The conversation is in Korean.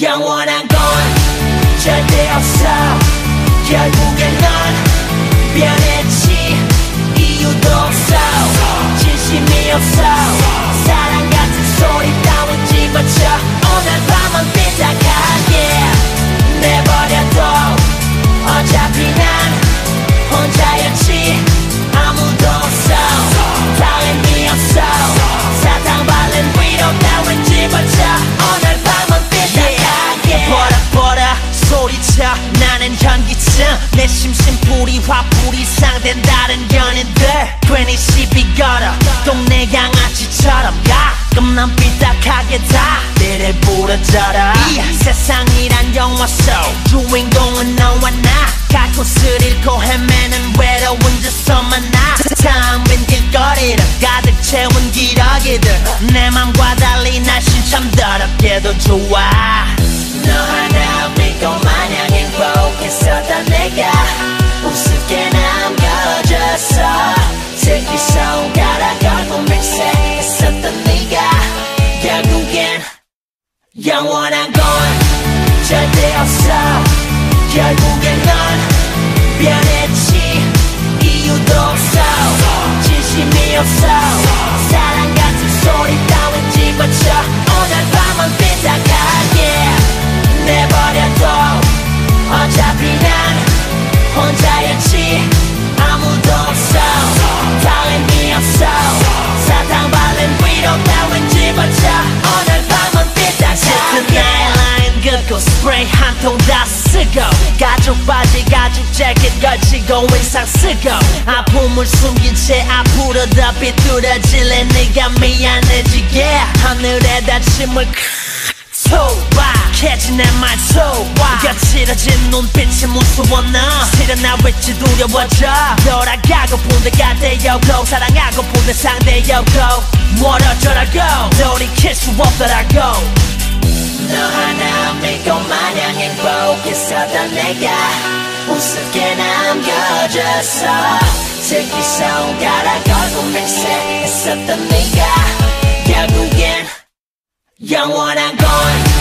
영원한 건 절대 없어. 결국엔 넌 변했 화풀이 상된 다른 연인들 괜히 시비 걸어. 동네 양아치처럼 가끔 난 삐딱하게 다 때를 부러져라. 이 세상이란 영화 속 주인공은 너와 나. 갈 곳을 잃고 헤매는 외로운 저서 만나. 텅빈 길거리를 가득 채운 기러기들. 내 맘과 달리 날씨 참 더럽게도 좋아 영원한 건 절대 없어. 결국엔 넌 변했지. 이유도 없어. 진심이 없어 스프레이 한통다 쓰고 가죽 바지 가죽 재킷 걸치고 인상 쓰고 아픔을 숨긴 채 앞으로 더 비뚤어질래 네가 미안해지게. 하늘에다 침을 소박해진 내말 소박 거칠어진 눈빛이 무서워 너 실은 나 왠지 두려워져? 돌아가고 본데가 되었고 사랑하고 본데 상대였고. 멀어져라고. 돌이킬 수 없더라고. 너 하나 믿고 마냥 행복했었던 내가 우습게 남겨졌어 특히 손가락 걸고 맹세했었던 네가 결국엔 영원한 건